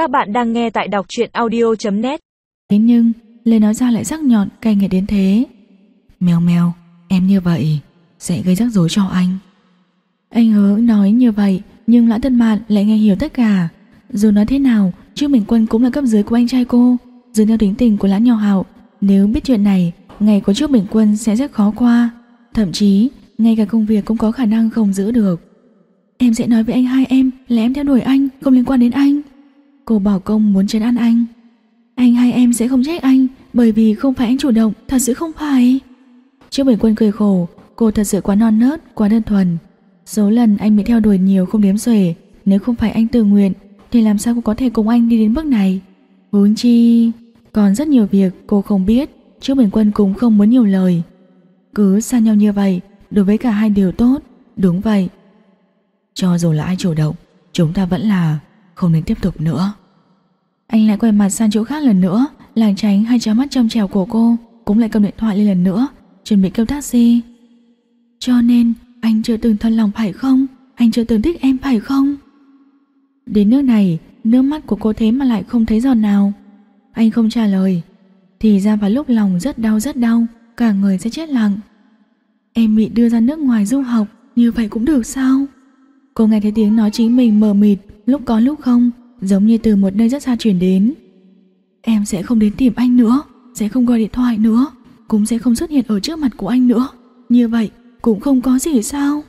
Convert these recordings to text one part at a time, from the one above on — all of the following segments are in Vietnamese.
Các bạn đang nghe tại đọc truyện audio.net Thế nhưng, lời nói ra lại sắc nhọn, cay nghiệt đến thế. Mèo mèo, Em như vậy, Sẽ gây rắc rối cho anh. Anh hứa nói như vậy, Nhưng Lã Tân Mạn lại nghe hiểu tất cả. Dù nói thế nào, Trương Bình Quân cũng là cấp dưới của anh trai cô. Dựa theo tính tình của Lã Nhỏ Hạo, Nếu biết chuyện này, Ngày của Trương Bình Quân sẽ rất khó qua. Thậm chí, ngay cả công việc cũng có khả năng không giữ được. Em sẽ nói với anh hai em là em theo đuổi anh, Không liên quan đến anh. Cô bỏ công muốn trấn an anh. Anh hai em sẽ không trách anh Bởi vì không phải anh chủ động Thật sự không phải. Trương Bình Quân cười khổ Cô thật sự quá non nớt, quá đơn thuần. Số lần anh bị theo đuổi nhiều không đếm xuể Nếu không phải anh tự nguyện Thì làm sao cô có thể cùng anh đi đến bước này? Huống chi Còn rất nhiều việc cô không biết Trương Bình Quân cũng không muốn nhiều lời. Cứ xa nhau như vậy Đối với cả hai đều tốt Đúng vậy. Cho dù là ai chủ động Chúng ta vẫn là không nên tiếp tục nữa. Anh lại quay mặt sang chỗ khác lần nữa. Làng tránh hai trái mắt trong trèo của cô Cũng lại cầm điện thoại lên lần nữa, Chuẩn bị kêu taxi. Cho nên, anh chưa từng thân lòng phải không? Anh chưa từng thích em phải không? Đến nước này, Nước mắt của cô thế mà lại không thấy giọt nào. Anh không trả lời, Thì ra vào lúc lòng rất đau rất đau, Cả người sẽ chết lặng. Em bị đưa ra nước ngoài du học, Như vậy cũng được sao? Cô nghe thấy tiếng nói chính mình mờ mịt, Lúc có lúc không. Giống như từ một nơi rất xa chuyển đến. Em sẽ không đến tìm anh nữa, Sẽ không gọi điện thoại nữa, Cũng sẽ không xuất hiện ở trước mặt của anh nữa. Như vậy, cũng không có gì sao?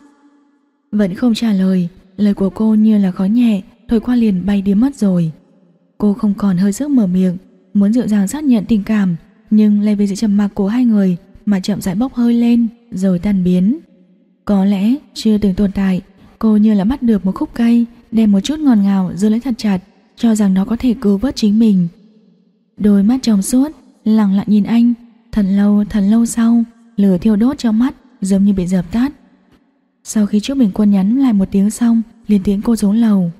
Vẫn không trả lời Lời của cô như là khó nhẹ, Thổi qua liền bay đi mất rồi. Cô không còn hơi sức mở miệng, Muốn dịu dàng xác nhận tình cảm, Nhưng lại vì sự trầm mặc của hai người Mà chậm rãi bốc hơi lên, Rồi tan biến. Có lẽ chưa từng tồn tại, Cô như là bắt được một khúc cây Đem một chút ngọt ngào giữ lấy thật chặt, Cho rằng nó có thể cứu vớt chính mình. Đôi mắt trong suốt, Lặng lặng nhìn anh. Thật lâu thật lâu sau, Lửa thiêu đốt trong mắt giống như bị dập tắt. Sau khi Trúc Bình Quân nhắn lại một tiếng xong, liền tiến cô xuống lầu.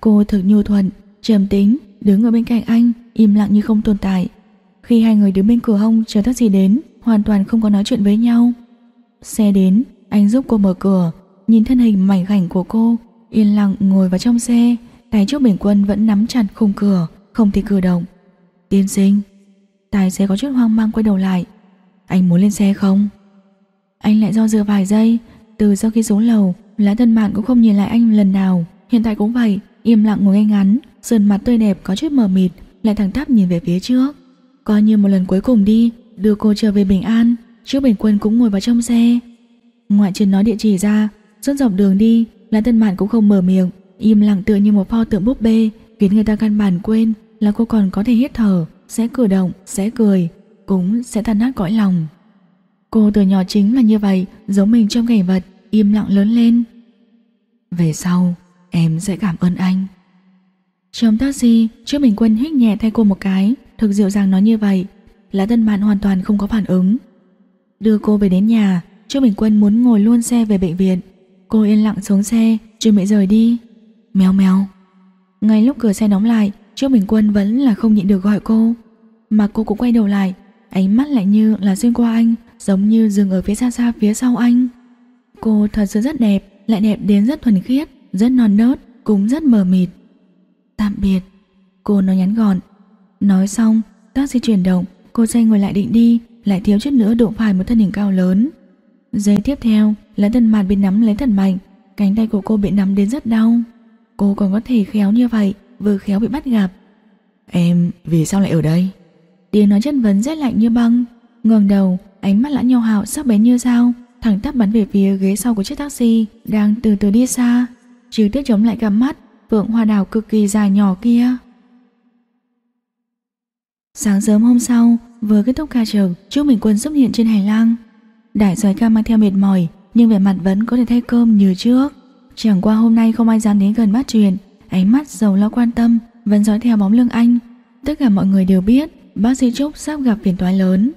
Cô thực nhu thuận, Trầm tính, đứng ở bên cạnh anh, Im lặng như không tồn tại. Khi hai người đứng bên cửa hông chờ taxi đến, Hoàn toàn không có nói chuyện với nhau. Xe đến, Anh giúp cô mở cửa, Nhìn thân hình mảnh khảnh của cô. Yên lặng ngồi vào trong xe, Tay trước Bình Quân vẫn nắm chặt khung cửa, Không thể cử động. Tiên sinh, Tài xế có chút hoang mang quay đầu lại. Anh muốn lên xe không? Anh lại do dự vài giây, Từ sau khi xuống lầu lá thân Mạn cũng không nhìn lại anh lần nào. Hiện tại cũng vậy, Im lặng ngồi ngay ngắn, Sườn mặt tươi đẹp có chút mờ mịt, Lại thẳng tắp nhìn về phía trước. Coi như một lần cuối cùng đi, Đưa cô trở về bình an. Trước bình quân cũng ngồi vào trong xe. Ngoại trừ nói địa chỉ ra, Suốt dọc đường đi Lã Tân Mạn cũng không mở miệng Im lặng tựa như một pho tượng búp bê Khiến người ta căn bản quên là cô còn có thể hít thở Sẽ cử động, sẽ cười Cũng sẽ tan nát cõi lòng. Cô từ nhỏ chính là như vậy Giống mình trong cảnh vật Im lặng lớn lên. Về sau em sẽ cảm ơn anh. Trong taxi Trước Bình Quân hít nhẹ thay cô một cái Thực dịu dàng nói như vậy Lã Tân Mạn hoàn toàn không có phản ứng. Đưa cô về đến nhà Trước Bình Quân muốn ngồi luôn xe về bệnh viện Cô yên lặng xuống xe, Chuẩn bị rời đi. Mèo mèo. Ngay lúc cửa xe đóng lại Trước Bình Quân vẫn là không nhịn được gọi cô. Mà cô cũng quay đầu lại, Ánh mắt lại như là xuyên qua anh, Giống như dừng ở phía xa xa phía sau anh. Cô thật sự rất đẹp, Lại đẹp đến rất thuần khiết, Rất non nớt, Cũng rất mờ mịt. Tạm biệt. Cô nói nhắn gọn. Nói xong, Taxi chuyển động, Cô xe ngồi lại định đi, Lại thiếu chút nữa đụng phải một thân hình cao lớn. Giây tiếp theo là thân mặt bị nắm lấy thật mạnh. Cánh tay của cô bị nắm đến rất đau. Cô còn có thể khéo như vậy Vừa khéo bị bắt gặp. Em vì sao lại ở đây? Tiếng nói chất vấn rét lạnh như băng. Ngẩng đầu ánh mắt lã nhau hạo sắc bén như dao thẳng tắp bắn về phía ghế sau của chiếc taxi đang từ từ đi xa. Trừ tiếp chống lại cặp mắt vượng hoa đào cực kỳ dài nhỏ kia. Sáng sớm hôm sau vừa kết thúc ca trực Trúc Minh Quân xuất hiện trên hành lang đại soái ca mang theo mệt mỏi, nhưng vẻ mặt vẫn có thể thay cơm như trước. Chẳng qua hôm nay không ai dám đến gần bắt chuyện ánh mắt giàu lo quan tâm, vẫn dõi theo bóng lưng anh. Tất cả mọi người đều biết, bác sĩ Trúc sắp gặp phiền toái lớn.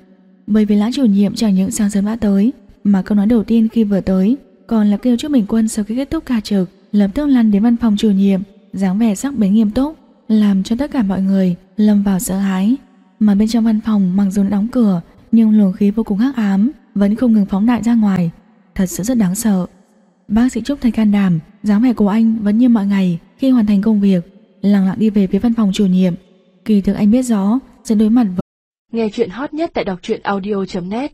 Bởi vì lã chủ nhiệm chẳng những sáng sớm đã tới, mà câu nói đầu tiên khi vừa tới, còn là kêu trước Bình Quân sau khi kết thúc ca trực, lập tức lăn đến văn phòng chủ nhiệm, dáng vẻ sắc bén nghiêm túc, làm cho tất cả mọi người lâm vào sợ hãi. Mà bên trong văn phòng mặc dù đã đóng cửa, nhưng luồng khí vô cùng hắc ám vẫn không ngừng phóng đại ra ngoài. Thật sự rất đáng sợ. Bác sĩ Trúc thấy can đảm dáng vẻ của anh vẫn như mọi ngày khi hoàn thành công việc, lặng lặng đi về phía văn phòng chủ nhiệm. Kỳ thực anh biết rõ sẽ đối mặt với Nghe chuyện hot nhất tại đọc truyện audio.net